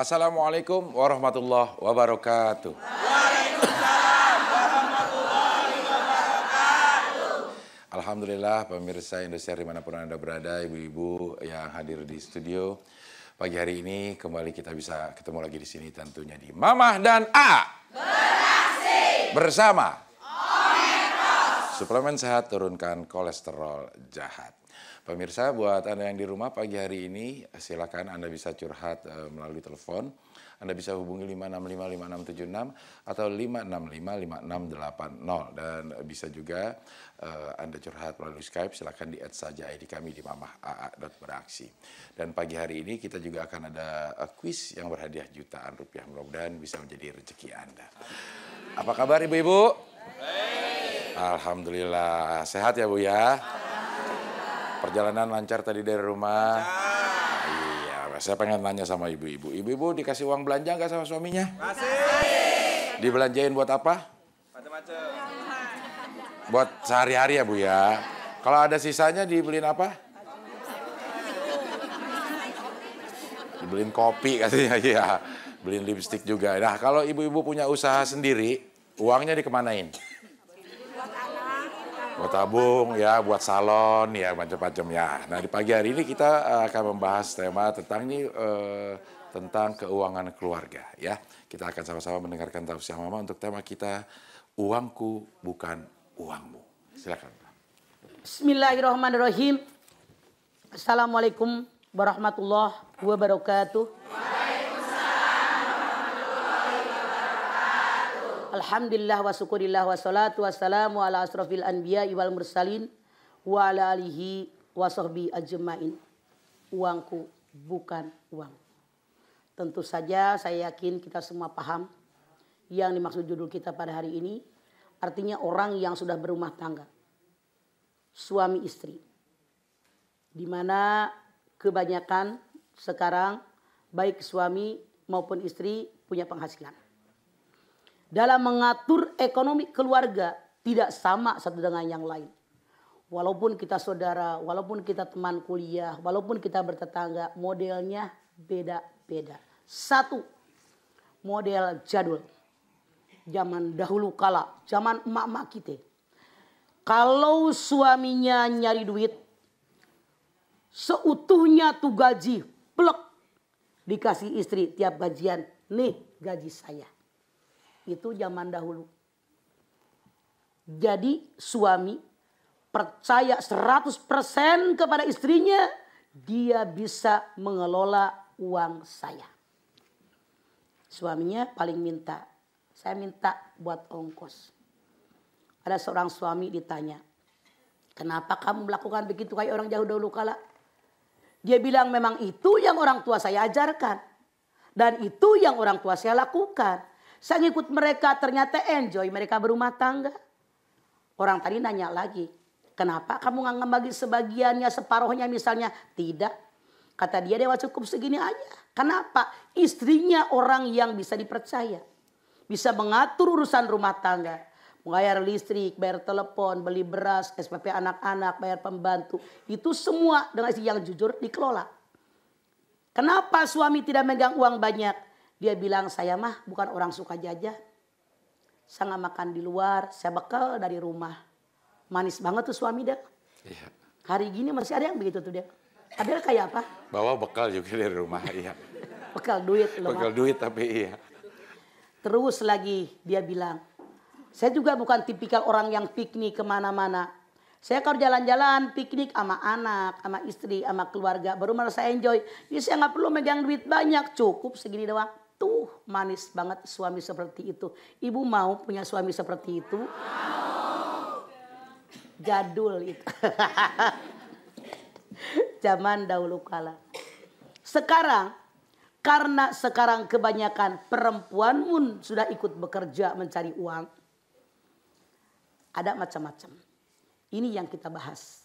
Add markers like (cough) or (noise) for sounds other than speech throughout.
Assalamualaikum warahmatullahi wabarakatuh. Alhamdulillah pemirsa Indonesia di mana pun Anda berada, ibu-ibu yang hadir di studio. Pagi hari ini kembali kita bisa ketemu lagi di sini tentunya di Mamah dan A. Bersama. Suplemen sehat turunkan kolesterol jahat. Pemirsa, buat Anda yang di rumah pagi hari ini, silakan Anda bisa curhat eh, melalui telepon. Anda bisa hubungi 5655676 atau 5655680 dan bisa juga eh, Anda curhat melalui Skype silakan di add saja ID kami di mamah.aa.beraksi. Dan pagi hari ini kita juga akan ada eh, kuis yang berhadiah jutaan rupiah. Mudah-mudahan bisa menjadi rezeki Anda. Apa kabar Ibu-ibu? Alhamdulillah. Sehat ya Bu ya? Perjalanan lancar tadi dari rumah? Iya, saya pengen nanya sama ibu-ibu. Ibu-ibu dikasih uang belanja nggak sama suaminya? Kasih. Dibelanjain buat apa? Macam-macam. Buat sehari-hari ya Bu ya. Kalau ada sisanya dibeliin apa? Dibeliin kopi katanya (laughs) ya. Beliin lipstik juga. Nah kalau ibu-ibu punya usaha sendiri, uangnya dikemanain? Buat tabung ya, buat salon ya macam-macam ya. Nah di pagi hari ini kita eh, akan membahas tema tentang ini eh, tentang keuangan keluarga ya. Kita akan sama-sama mendengarkan tausiah mama untuk tema kita uangku bukan uangmu. Silakan. Bismillahirrahmanirrahim. Assalamualaikum warahmatullahi wabarakatuh. Alhamdulillah wa syukurillah wa salatu wassalamu ala asrafil anbiya wal mursalin wa ala alihi wa sahbi ajmain. Uangku bukan uang. Tentu saja saya yakin kita semua paham yang dimaksud judul kita pada hari ini artinya orang yang sudah berumah tangga suami istri. Di mana kebanyakan sekarang baik suami maupun istri punya penghasilan. Dalam mengatur ekonomi keluarga tidak sama satu dengan yang lain. Walaupun kita saudara, walaupun kita teman kuliah, walaupun kita bertetangga, modelnya beda-beda. Satu, model jadul. Zaman dahulu kala, zaman emak-emak kita. Kalau suaminya nyari duit, seutuhnya tuh gaji, plek. Dikasih istri tiap gajian, nih gaji saya. Itu zaman dahulu. Jadi suami percaya 100% kepada istrinya, dia bisa mengelola uang saya. Suaminya paling minta, saya minta buat ongkos. Ada seorang suami ditanya, kenapa kamu melakukan begitu kayak orang jauh dahulu kala? Dia bilang memang itu yang orang tua saya ajarkan. Dan itu yang orang tua saya lakukan. Saya ngikut mereka ternyata enjoy mereka berumah tangga. Orang tadi nanya lagi, kenapa kamu nggak ngebagi sebagiannya, separuhnya misalnya? Tidak. Kata dia dewa cukup segini aja. Kenapa? Istrinya orang yang bisa dipercaya. Bisa mengatur urusan rumah tangga. Bayar listrik, bayar telepon, beli beras, SPP anak-anak, bayar pembantu. Itu semua dengan istri yang jujur dikelola. Kenapa suami tidak megang uang banyak? Dia bilang saya mah bukan orang suka jajan. Saya nggak makan di luar, saya bekal dari rumah. Manis banget tuh suami dia. Iya. Hari gini masih ada yang begitu tuh dia. Adel kayak apa? Bawa bekal juga dari rumah, iya. Bekal duit loh. Bekal duit tapi iya. Terus lagi dia bilang, saya juga bukan tipikal orang yang piknik ke mana-mana. Saya kalau jalan-jalan piknik sama anak, sama istri, sama keluarga, baru merasa enjoy. Jadi saya nggak perlu megang duit banyak, cukup segini doang. Tuh manis banget suami seperti itu. Ibu mau punya suami seperti itu? Jadul itu. (laughs) Zaman dahulu kala. Sekarang karena sekarang kebanyakan perempuan pun sudah ikut bekerja mencari uang. Ada macam-macam. Ini yang kita bahas.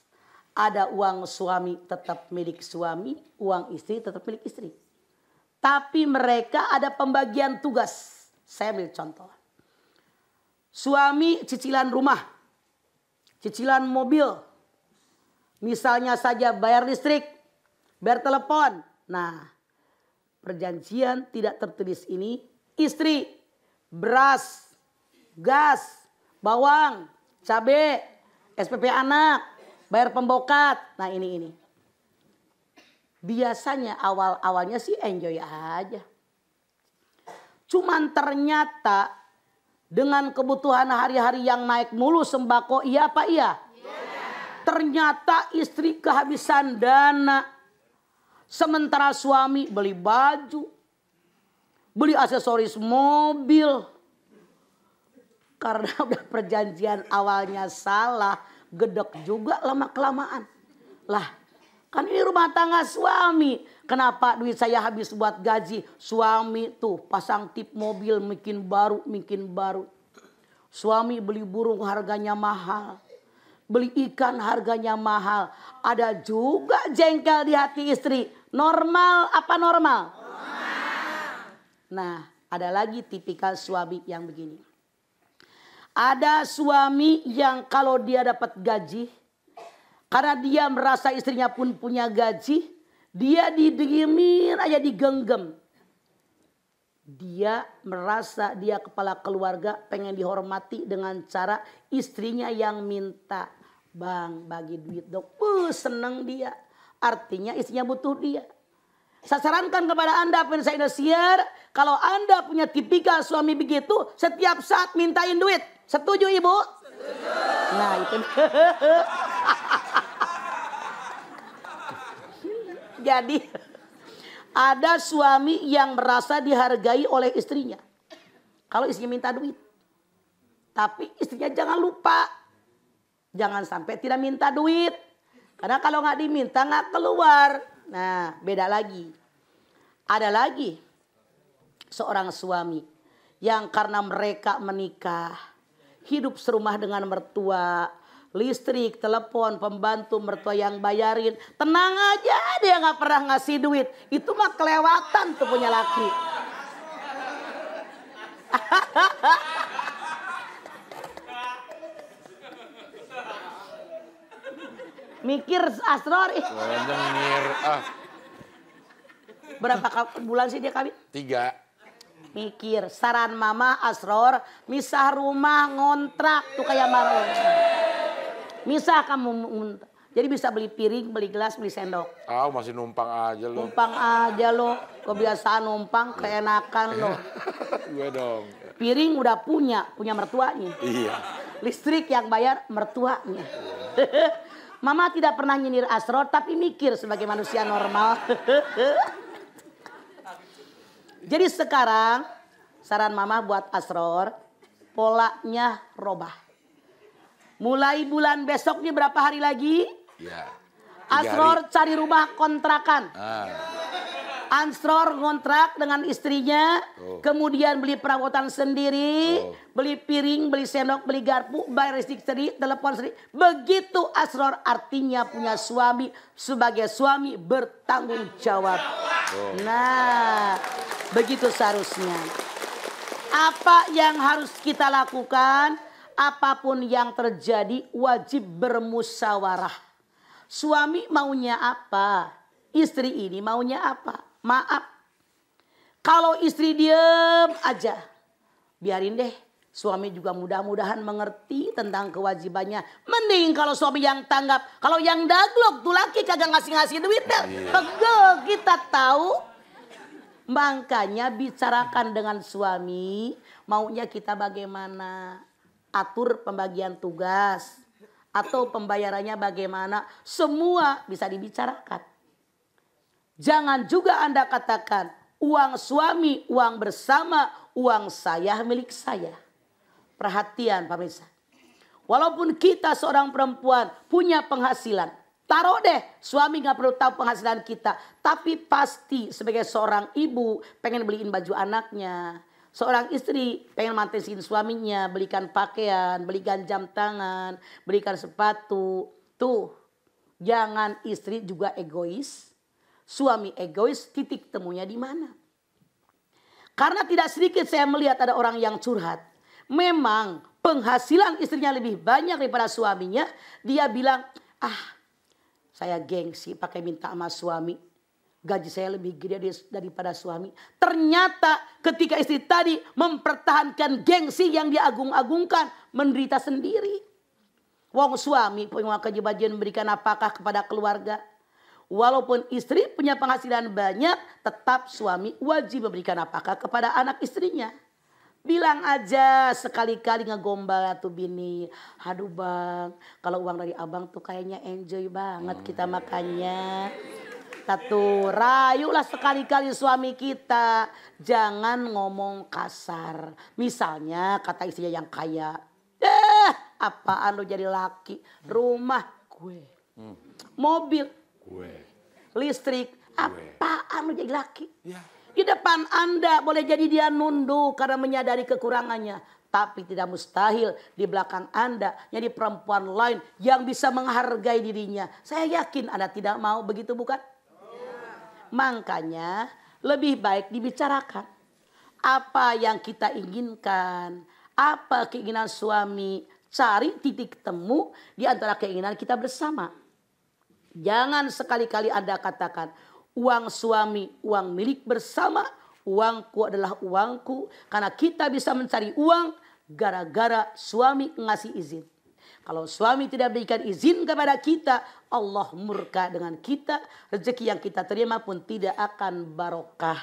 Ada uang suami tetap milik suami, uang istri tetap milik istri. Tapi mereka ada pembagian tugas. Saya ambil contoh. Suami cicilan rumah, cicilan mobil, misalnya saja bayar listrik, bayar telepon. Nah, perjanjian tidak tertulis ini istri beras, gas, bawang, cabai, SPP anak, bayar pembokat. Nah, ini ini. Biasanya awal-awalnya sih enjoy aja. Cuman ternyata dengan kebutuhan hari-hari yang naik mulu sembako, iya apa iya? Ternyata istri kehabisan dana. Sementara suami beli baju, beli aksesoris mobil. Karena (laughs) udah perjanjian awalnya salah, gedek juga lama kelamaan. Lah, kan ini rumah tangga suami. Kenapa duit saya habis buat gaji? Suami tuh pasang tip mobil bikin baru, bikin baru. Suami beli burung harganya mahal. Beli ikan harganya mahal. Ada juga jengkel di hati istri. Normal apa normal? Nah, ada lagi tipikal suami yang begini. Ada suami yang kalau dia dapat gaji, karena dia merasa istrinya pun punya gaji, dia didiemin aja digenggam. Dia merasa dia kepala keluarga pengen dihormati dengan cara istrinya yang minta. Bang bagi duit dong. Uh, seneng dia. Artinya istrinya butuh dia. Saya sarankan kepada Anda pemirsa Indosiar. Kalau Anda punya tipikal suami begitu. Setiap saat mintain duit. Setuju ibu? Setuju. Nah itu. (laughs) Jadi ada suami yang merasa dihargai oleh istrinya. Kalau istrinya minta duit. Tapi istrinya jangan lupa. Jangan sampai tidak minta duit. Karena kalau nggak diminta nggak keluar. Nah beda lagi. Ada lagi seorang suami yang karena mereka menikah hidup serumah dengan mertua, listrik, telepon, pembantu, mertua yang bayarin. Tenang aja dia nggak pernah ngasih duit. Itu mah kelewatan tuh punya laki. Mikir Asror. Ah, Berapa bulan sih dia kawin? tiga. Mikir, saran mama Asror, misah rumah ngontrak tuh kayak Maro. Misah kamu. Jadi bisa beli piring, beli gelas, beli sendok. Ah, masih numpang aja lo. Numpang aja lo, kebiasaan numpang, keenakan lo. Gue (laughs) dong. Piring udah punya, punya mertuanya. Iya. Listrik yang bayar mertuanya. (laughs) Mama tidak pernah nyinir Asror, tapi mikir sebagai manusia normal. (laughs) Jadi sekarang saran mama buat Asror, polanya robah. Mulai bulan besok nih berapa hari lagi? Tiga Asror hari. cari rumah kontrakan. Ah, Ansror ngontrak dengan istrinya, Oh. kemudian beli perabotan sendiri, Oh. beli piring, beli sendok, beli garpu, bayar listrik sendiri, telepon sendiri. Begitu Asror artinya punya suami sebagai suami bertanggung jawab. Nah, begitu seharusnya. Apa yang harus kita lakukan? Apa pun yang terjadi wajib bermusyawarah. Suami maunya apa? Istri ini maunya apa? Maaf. Kalau istri diem aja. Biarin deh. Suami juga mudah-mudahan mengerti tentang kewajibannya. Mending kalau suami yang tanggap. Kalau yang daglok tuh laki kagak ngasih-ngasih duit dah. Pegel kita tahu. Makanya bicarakan dengan suami. Maunya kita bagaimana. Atur pembagian tugas. Atau pembayarannya bagaimana. Semua bisa dibicarakan. Jangan juga Anda katakan uang suami, uang bersama, uang saya milik saya. Perhatian pemirsa. Walaupun kita seorang perempuan punya penghasilan. Taruh deh suami nggak perlu tahu penghasilan kita. Tapi pasti sebagai seorang ibu pengen beliin baju anaknya. Seorang istri pengen mantesin suaminya. Belikan pakaian, belikan jam tangan, belikan sepatu. Tuh jangan istri juga egois. Suami egois titik temunya di mana? Karena tidak sedikit saya melihat ada orang yang curhat memang penghasilan istrinya lebih banyak daripada suaminya, dia bilang, ah saya gengsi pakai minta sama suami. Gaji saya lebih gede daripada suami. Ternyata ketika istri tadi mempertahankan gengsi yang dia agung-agungkan. Menderita sendiri. Wong suami punya kewajiban memberikan apakah kepada keluarga. Walaupun istri punya penghasilan banyak, tetap suami wajib memberikan apakah kepada anak istrinya. Bilang aja sekali-kali ngegombal tuh bini. Aduh bang, kalau uang dari abang tuh kayaknya enjoy banget kita makannya. Satu, rayulah sekali-kali suami kita. Jangan ngomong kasar. Misalnya kata istrinya yang kaya. Eh, apaan lo jadi laki? Rumah gue. Mobil. Gue. Listrik. Apaan lo jadi laki? Ya. Di depan Anda boleh jadi dia nunduk karena menyadari kekurangannya. Tapi tidak mustahil di belakang Anda jadi perempuan lain yang bisa menghargai dirinya. Saya yakin Anda tidak mau begitu bukan? Makanya lebih baik dibicarakan. Apa yang kita inginkan. Apa keinginan suami. Cari titik temu di antara keinginan kita bersama. Jangan sekali-kali Anda katakan, uang suami, uang milik bersama, uangku adalah uangku. Karena kita bisa mencari uang gara-gara suami ngasih izin. Kalau suami tidak berikan izin kepada kita, Allah murka dengan kita. Rezeki yang kita terima pun tidak akan barokah.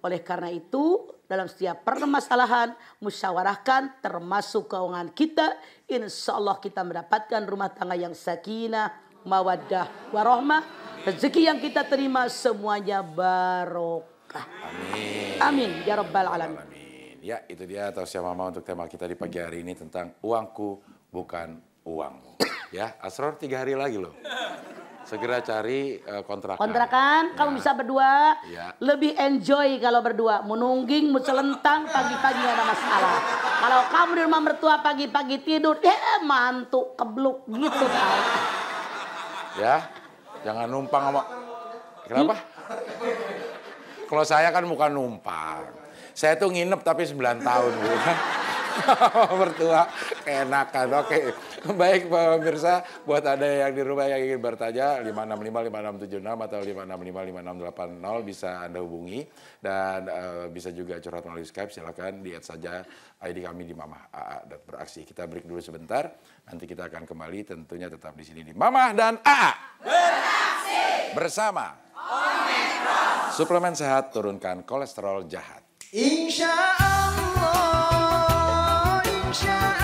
Oleh karena itu, dalam setiap permasalahan, musyawarahkan termasuk keuangan kita. Insya Allah kita mendapatkan rumah tangga yang sakinah, mawaddah, warahmah. Rezeki yang kita terima semuanya barokah. Amin. Amin. Ya Rabbal Alamin. Amin. Ya, itu dia tausiah mama untuk tema kita di pagi hari ini tentang uangku bukan uangmu. Ya, Asror tiga hari lagi loh. Segera cari uh, kontrakan. Kontrakan, kamu Ya. bisa berdua. Ya. Lebih enjoy kalau berdua. Menungging, celentang pagi-pagi nggak ada masalah. Kalau kamu di rumah mertua pagi-pagi tidur, eh mantu kebluk gitu tau. Ya, jangan numpang sama. Kenapa? Kalau saya kan bukan numpang. Saya tuh nginep tapi 9 tahun gitu kan. (laughs) Mertua keenakan. Oke. Baik Pak pemirsa, buat Anda yang di rumah yang ingin bertanya 565 5676 atau 565 5680 bisa Anda hubungi dan eh, bisa juga curhat melalui Skype silakan lihat saja ID kami di Mamah AA dan beraksi. Kita break dulu sebentar. Nanti kita akan kembali tentunya tetap di sini di Mamah dan AA. Bersama Suplemen sehat turunkan kolesterol jahat. Insya sunshine.